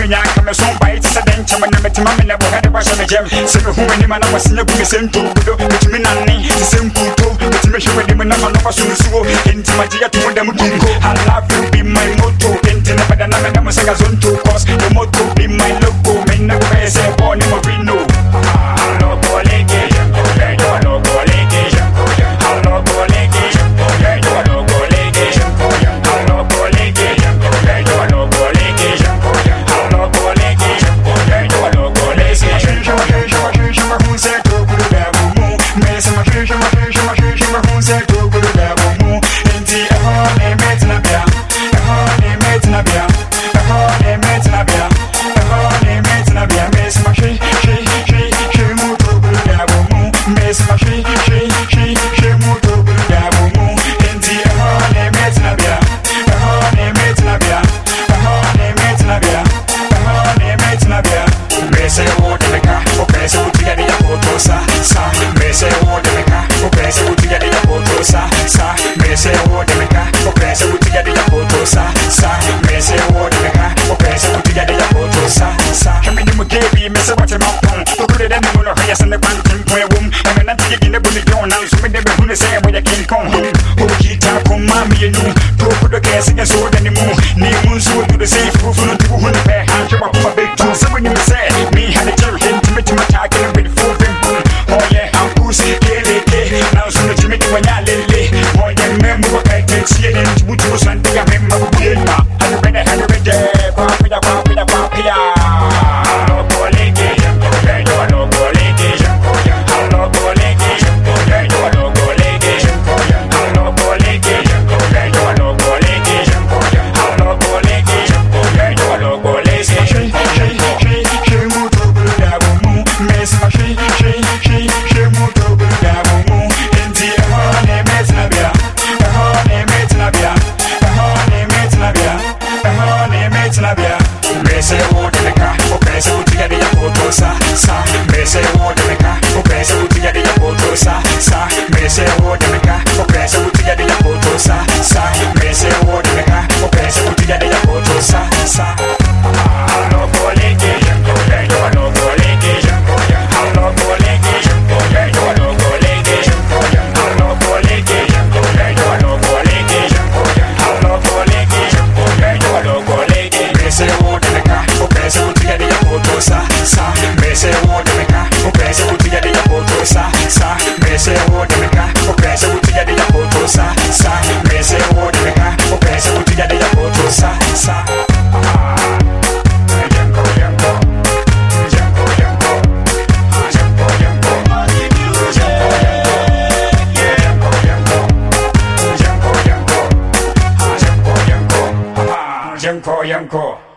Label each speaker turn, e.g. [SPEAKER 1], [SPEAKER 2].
[SPEAKER 1] me ya kama so ba ita sa dan chama na meti ma me na boha de ba sha me jam se me hu ni ma na wasi na gumi sen tu do meti me na ni se sen pu to meti me shi wedi me na ma na fa su su enti ma jiya tu mo dem dun ko i love you be my motto. Enti na ba na na ma se ga zon to cause the motto ya send the bank in where room. And then I take you in the bullet down now. So me the who say where you can't come home. Who keep talk on mommy and you. Pro for the gas and so then you move. Name moon so to the safe. Proof on the two hundred pair. Hand your up a big two. So when you say Yanko, Yanko.